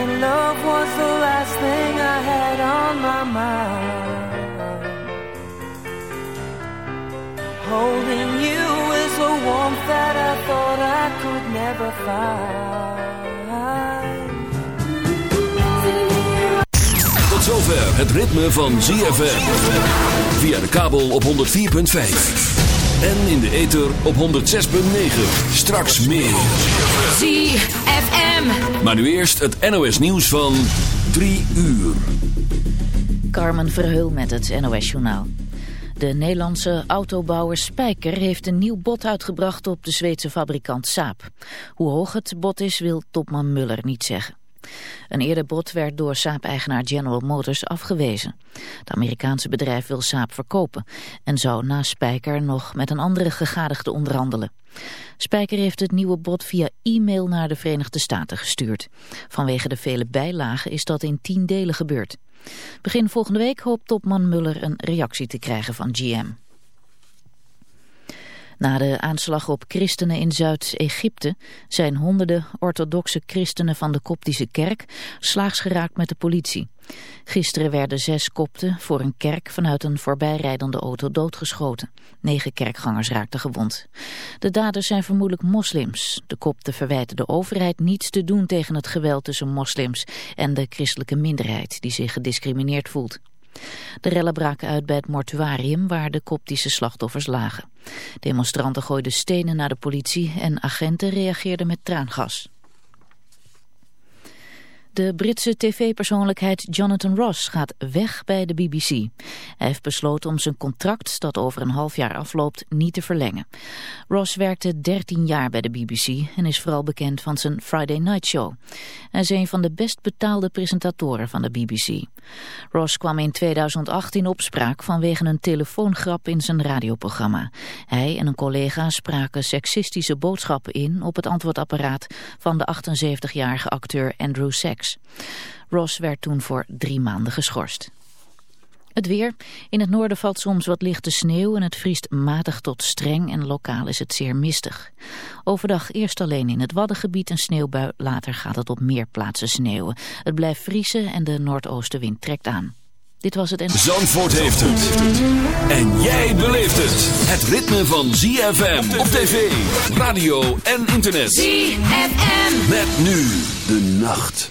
and love was the last thing I had on my mind. Holding you is a warmth that I thought I could never find. Tot zover het ritme van ZFM. Via de kabel op 104.5. En in de ether op 106.9. Straks meer. ZFM. Maar nu eerst het NOS nieuws van 3 uur. Carmen Verheul met het NOS journaal. De Nederlandse autobouwer Spijker heeft een nieuw bod uitgebracht op de Zweedse fabrikant Saab. Hoe hoog het bod is wil topman Muller niet zeggen. Een eerder bod werd door Saab-eigenaar General Motors afgewezen. Het Amerikaanse bedrijf wil Saab verkopen en zou na Spijker nog met een andere gegadigde onderhandelen. Spijker heeft het nieuwe bod via e-mail naar de Verenigde Staten gestuurd. Vanwege de vele bijlagen is dat in tien delen gebeurd. Begin volgende week hoopt topman Muller een reactie te krijgen van GM. Na de aanslag op christenen in Zuid-Egypte zijn honderden orthodoxe christenen van de Koptische kerk slaags geraakt met de politie. Gisteren werden zes kopten voor een kerk vanuit een voorbijrijdende auto doodgeschoten. Negen kerkgangers raakten gewond. De daders zijn vermoedelijk moslims. De kopten verwijten de overheid niets te doen tegen het geweld tussen moslims en de christelijke minderheid die zich gediscrimineerd voelt. De rellen braken uit bij het mortuarium waar de koptische slachtoffers lagen. Demonstranten gooiden stenen naar de politie en agenten reageerden met traangas. De Britse tv-persoonlijkheid Jonathan Ross gaat weg bij de BBC. Hij heeft besloten om zijn contract, dat over een half jaar afloopt, niet te verlengen. Ross werkte 13 jaar bij de BBC en is vooral bekend van zijn Friday Night Show. Hij is een van de best betaalde presentatoren van de BBC. Ross kwam in 2008 in opspraak vanwege een telefoongrap in zijn radioprogramma. Hij en een collega spraken seksistische boodschappen in op het antwoordapparaat van de 78-jarige acteur Andrew Sachs. Ross werd toen voor drie maanden geschorst. Het weer. In het noorden valt soms wat lichte sneeuw en het vriest matig tot streng en lokaal is het zeer mistig. Overdag eerst alleen in het Waddengebied een sneeuwbui, later gaat het op meer plaatsen sneeuwen. Het blijft vriezen en de noordoostenwind trekt aan. Dit was het en... Zandvoort heeft het. En jij beleeft het. Het ritme van ZFM op tv, radio en internet. ZFM. Met nu de nacht.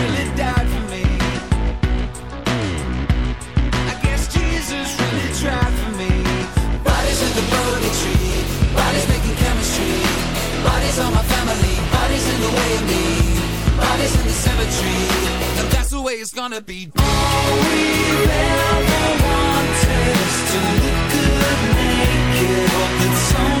gonna be. All we've ever wanted is to look good naked. Hope that someone